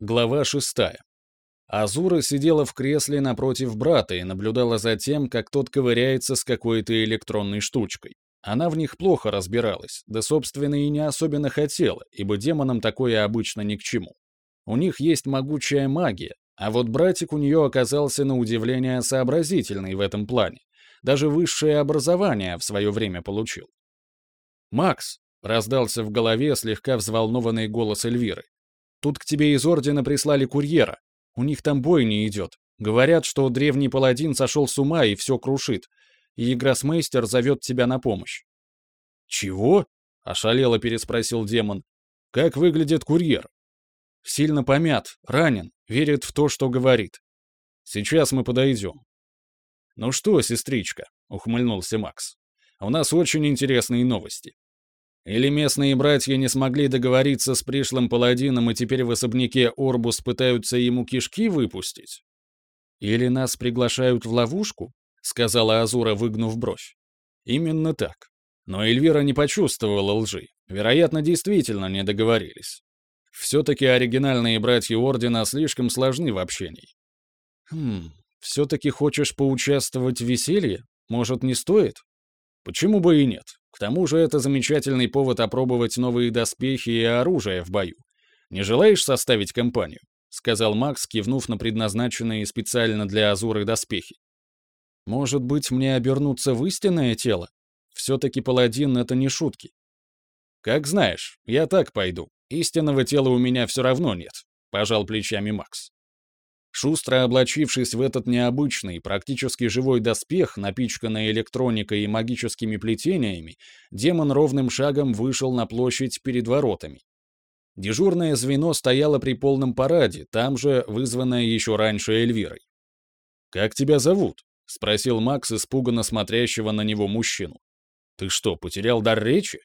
Глава шестая. Азура сидела в кресле напротив брата и наблюдала за тем, как тот ковыряется с какой-то электронной штучкой. Она в них плохо разбиралась, да, собственно, и не особенно хотела, ибо демонам такое обычно ни к чему. У них есть могучая магия, а вот братик у нее оказался на удивление сообразительный в этом плане. Даже высшее образование в свое время получил. «Макс!» — раздался в голове слегка взволнованный голос Эльвиры. Тут к тебе из Ордена прислали курьера. У них там бой не идет. Говорят, что древний паладин сошел с ума и все крушит. И гроссмейстер зовет тебя на помощь». «Чего?» — ошалело переспросил демон. «Как выглядит курьер?» «Сильно помят, ранен, верит в то, что говорит. Сейчас мы подойдем». «Ну что, сестричка?» — ухмыльнулся Макс. «У нас очень интересные новости. Или местные братья не смогли договориться с пришлым паладином и теперь в особняке Орбус пытаются ему кишки выпустить? Или нас приглашают в ловушку? Сказала Азура, выгнув бровь. Именно так. Но Эльвира не почувствовала лжи. Вероятно, действительно не договорились. Все-таки оригинальные братья Ордена слишком сложны в общении. Хм, все-таки хочешь поучаствовать в веселье? Может, не стоит? Почему бы и нет? К тому же это замечательный повод опробовать новые доспехи и оружие в бою. Не желаешь составить компанию?» — сказал Макс, кивнув на предназначенные специально для Азуры доспехи. «Может быть, мне обернуться в истинное тело? Все-таки паладин — это не шутки». «Как знаешь, я так пойду. Истинного тела у меня все равно нет», — пожал плечами Макс. Шустро облачившись в этот необычный, практически живой доспех, напичканный электроникой и магическими плетениями, демон ровным шагом вышел на площадь перед воротами. Дежурное звено стояло при полном параде, там же вызванное еще раньше Эльвирой. «Как тебя зовут?» — спросил Макс, испуганно смотрящего на него мужчину. «Ты что, потерял дар речи?»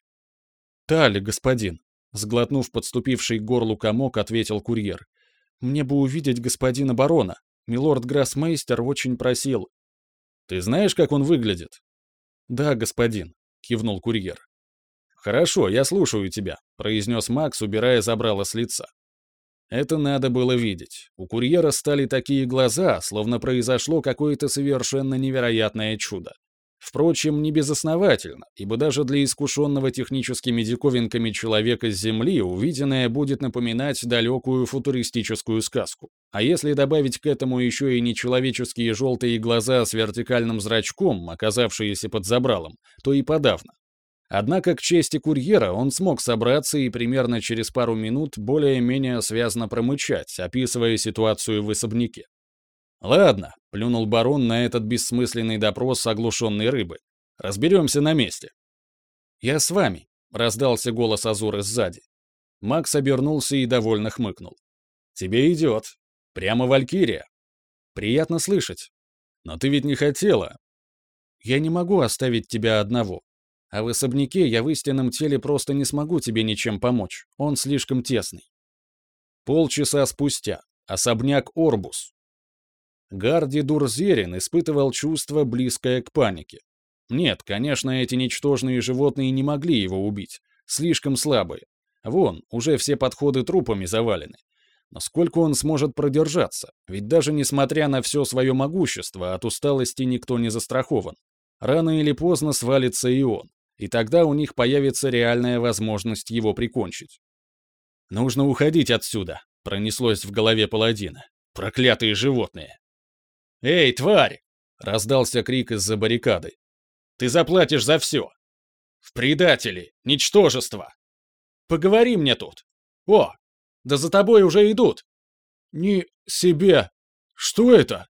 «Тали, господин», — сглотнув подступивший к горлу комок, ответил курьер. Мне бы увидеть господина барона. Милорд Гроссмейстер очень просил. Ты знаешь, как он выглядит? Да, господин, кивнул курьер. Хорошо, я слушаю тебя, произнес Макс, убирая забрало с лица. Это надо было видеть. У курьера стали такие глаза, словно произошло какое-то совершенно невероятное чудо. Впрочем, не безосновательно, ибо даже для искушенного техническими диковинками человека с Земли увиденное будет напоминать далекую футуристическую сказку. А если добавить к этому еще и нечеловеческие желтые глаза с вертикальным зрачком, оказавшиеся под забралом, то и подавно. Однако, к чести курьера, он смог собраться и примерно через пару минут более-менее связно промычать, описывая ситуацию в особняке. «Ладно», — плюнул барон на этот бессмысленный допрос оглушенной рыбы. «Разберемся на месте». «Я с вами», — раздался голос Азуры сзади. Макс обернулся и довольно хмыкнул. «Тебе идет. Прямо Валькирия. Приятно слышать. Но ты ведь не хотела». «Я не могу оставить тебя одного. А в особняке я в истинном теле просто не смогу тебе ничем помочь. Он слишком тесный». Полчаса спустя. Особняк Орбус, Гарди Дурзерин испытывал чувство, близкое к панике. Нет, конечно, эти ничтожные животные не могли его убить. Слишком слабые. Вон, уже все подходы трупами завалены. Но сколько он сможет продержаться? Ведь даже несмотря на все свое могущество, от усталости никто не застрахован. Рано или поздно свалится и он. И тогда у них появится реальная возможность его прикончить. «Нужно уходить отсюда», — пронеслось в голове паладина. «Проклятые животные!» «Эй, тварь!» — раздался крик из-за баррикады. «Ты заплатишь за все! В предатели! Ничтожество! Поговори мне тут! О, да за тобой уже идут!» «Не себе! Что это?»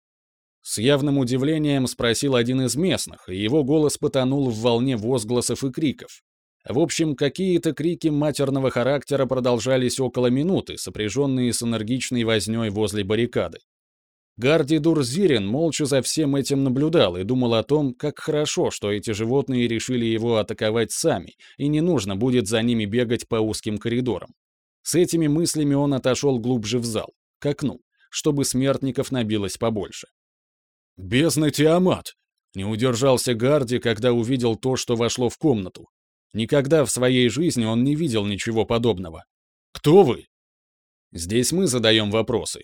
С явным удивлением спросил один из местных, и его голос потонул в волне возгласов и криков. В общем, какие-то крики матерного характера продолжались около минуты, сопряженные с энергичной вознёй возле баррикады. Гарди Дурзирин молча за всем этим наблюдал и думал о том, как хорошо, что эти животные решили его атаковать сами, и не нужно будет за ними бегать по узким коридорам. С этими мыслями он отошел глубже в зал, к окну, чтобы смертников набилось побольше. «Бездна Тиамат!» — не удержался Гарди, когда увидел то, что вошло в комнату. Никогда в своей жизни он не видел ничего подобного. «Кто вы?» Здесь мы задаем вопросы.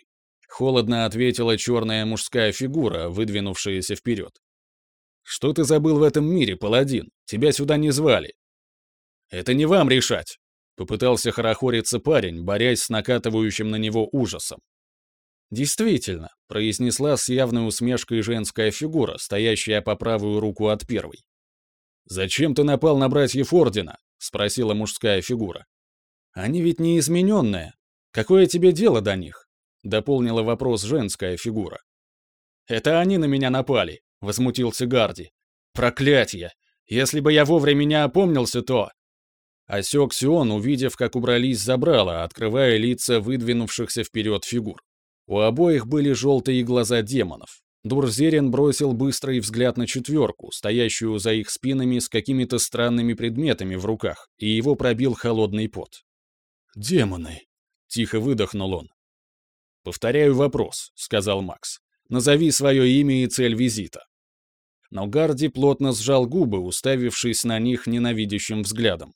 Холодно ответила черная мужская фигура, выдвинувшаяся вперед. Что ты забыл в этом мире, паладин? Тебя сюда не звали. Это не вам решать. Попытался хорохориться парень, борясь с накатывающим на него ужасом. «Действительно», — произнесла с явной усмешкой женская фигура, стоящая по правую руку от первой. «Зачем ты напал на братьев Ордена?» — спросила мужская фигура. «Они ведь не измененные. Какое тебе дело до них?» — дополнила вопрос женская фигура. «Это они на меня напали», — возмутился Гарди. «Проклятье! Если бы я вовремя не опомнился, то...» Осекся он, увидев, как убрались забрала, открывая лица выдвинувшихся вперед фигур. У обоих были желтые глаза демонов. Дурзерин бросил быстрый взгляд на четверку, стоящую за их спинами с какими-то странными предметами в руках, и его пробил холодный пот. «Демоны!» — тихо выдохнул он. «Повторяю вопрос», — сказал Макс. «Назови свое имя и цель визита». Но Гарди плотно сжал губы, уставившись на них ненавидящим взглядом.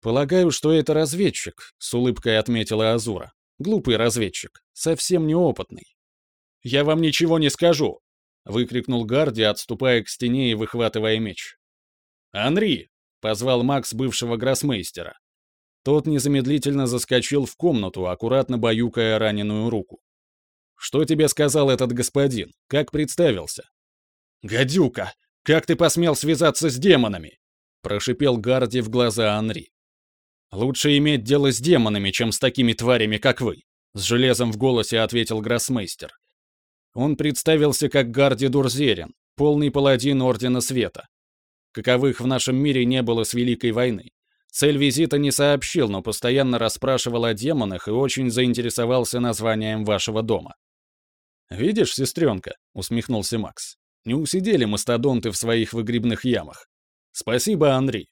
«Полагаю, что это разведчик», — с улыбкой отметила Азура. «Глупый разведчик, совсем неопытный». «Я вам ничего не скажу!» — выкрикнул Гарди, отступая к стене и выхватывая меч. «Анри!» — позвал Макс бывшего гроссмейстера. Тот незамедлительно заскочил в комнату, аккуратно баюкая раненую руку. «Что тебе сказал этот господин? Как представился?» «Гадюка! Как ты посмел связаться с демонами?» — прошипел Гарди в глаза Анри. «Лучше иметь дело с демонами, чем с такими тварями, как вы», — с железом в голосе ответил гроссмейстер. Он представился как Гарди Дурзерин, полный паладин Ордена Света. Каковых в нашем мире не было с Великой войны. Цель визита не сообщил, но постоянно расспрашивал о демонах и очень заинтересовался названием вашего дома. «Видишь, сестренка?» — усмехнулся Макс. «Не усидели мастодонты в своих выгребных ямах. Спасибо, Андрей.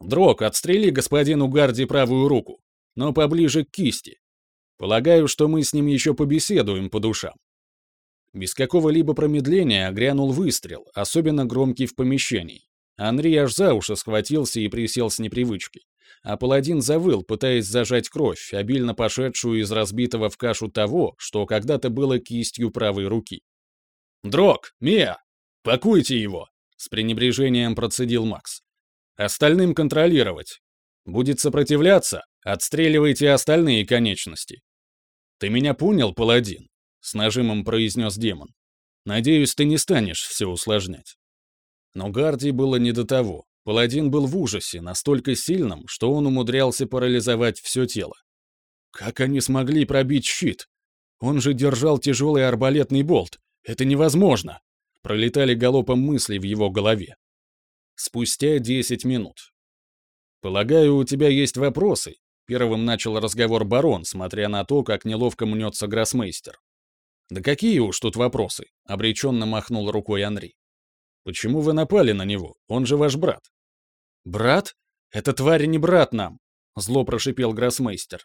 Дрог, отстрели господину Гарди правую руку, но поближе к кисти. Полагаю, что мы с ним еще побеседуем по душам. Без какого-либо промедления грянул выстрел, особенно громкий в помещении. Анри аж за уши схватился и присел с непривычки. А паладин завыл, пытаясь зажать кровь, обильно пошедшую из разбитого в кашу того, что когда-то было кистью правой руки. «Дрог! Мия! Пакуйте его!» — с пренебрежением процедил Макс. Остальным контролировать. Будет сопротивляться, отстреливайте остальные конечности. Ты меня понял, паладин? С нажимом произнес демон. Надеюсь, ты не станешь все усложнять. Но Гарди было не до того. Паладин был в ужасе, настолько сильным, что он умудрялся парализовать все тело. Как они смогли пробить щит? Он же держал тяжелый арбалетный болт. Это невозможно. Пролетали галопом мысли в его голове. Спустя 10 минут. «Полагаю, у тебя есть вопросы?» Первым начал разговор барон, смотря на то, как неловко мнется гроссмейстер. «Да какие уж тут вопросы?» — обреченно махнул рукой Анри. «Почему вы напали на него? Он же ваш брат». «Брат? Это тварь не брат нам!» — зло прошипел гроссмейстер.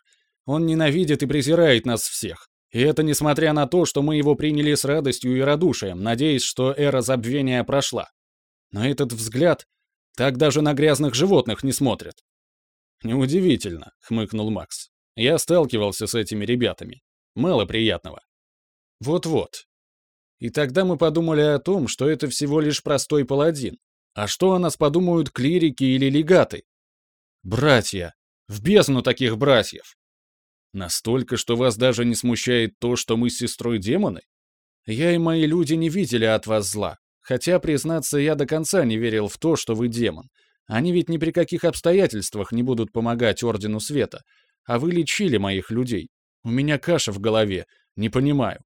«Он ненавидит и презирает нас всех. И это несмотря на то, что мы его приняли с радостью и радушием, надеясь, что эра забвения прошла. Но этот взгляд... Так даже на грязных животных не смотрят. «Неудивительно», — хмыкнул Макс. «Я сталкивался с этими ребятами. Мало приятного». «Вот-вот. И тогда мы подумали о том, что это всего лишь простой паладин. А что о нас подумают клирики или легаты? Братья. В бездну таких братьев. Настолько, что вас даже не смущает то, что мы с сестрой демоны? Я и мои люди не видели от вас зла. Хотя, признаться, я до конца не верил в то, что вы демон. Они ведь ни при каких обстоятельствах не будут помогать Ордену Света. А вы лечили моих людей. У меня каша в голове. Не понимаю.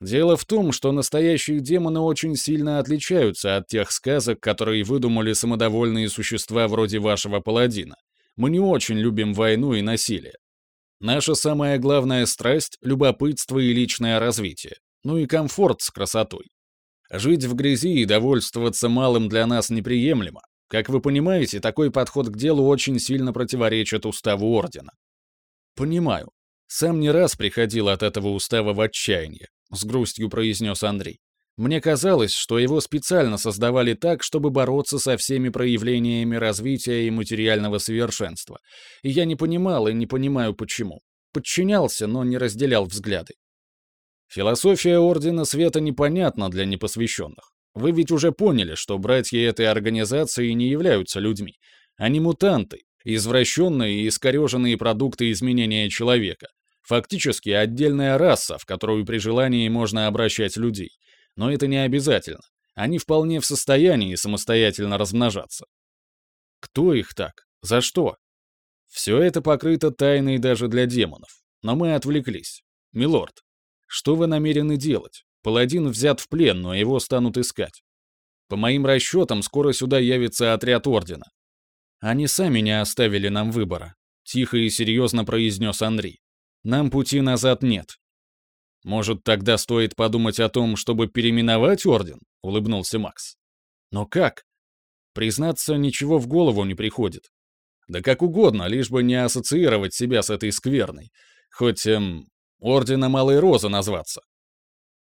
Дело в том, что настоящие демоны очень сильно отличаются от тех сказок, которые выдумали самодовольные существа вроде вашего паладина. Мы не очень любим войну и насилие. Наша самая главная страсть — любопытство и личное развитие. Ну и комфорт с красотой. Жить в грязи и довольствоваться малым для нас неприемлемо. Как вы понимаете, такой подход к делу очень сильно противоречит уставу Ордена. Понимаю. Сам не раз приходил от этого устава в отчаяние, с грустью произнес Андрей. Мне казалось, что его специально создавали так, чтобы бороться со всеми проявлениями развития и материального совершенства. И я не понимал и не понимаю почему. подчинялся, но не разделял взгляды. Философия Ордена Света непонятна для непосвященных. Вы ведь уже поняли, что братья этой организации не являются людьми. Они мутанты, извращенные и искореженные продукты изменения человека. Фактически отдельная раса, в которую при желании можно обращать людей. Но это не обязательно. Они вполне в состоянии самостоятельно размножаться. Кто их так? За что? Все это покрыто тайной даже для демонов. Но мы отвлеклись. Милорд, что вы намерены делать? Паладин взят в плен, но его станут искать. По моим расчетам, скоро сюда явится отряд Ордена. Они сами не оставили нам выбора, тихо и серьезно произнес Андрей. Нам пути назад нет. Может, тогда стоит подумать о том, чтобы переименовать Орден? Улыбнулся Макс. Но как? Признаться, ничего в голову не приходит. Да как угодно, лишь бы не ассоциировать себя с этой скверной. Хоть, эм, Орденом Алой Розы назваться.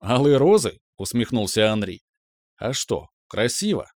«Алые розы?» — усмехнулся Андрей. «А что, красиво?»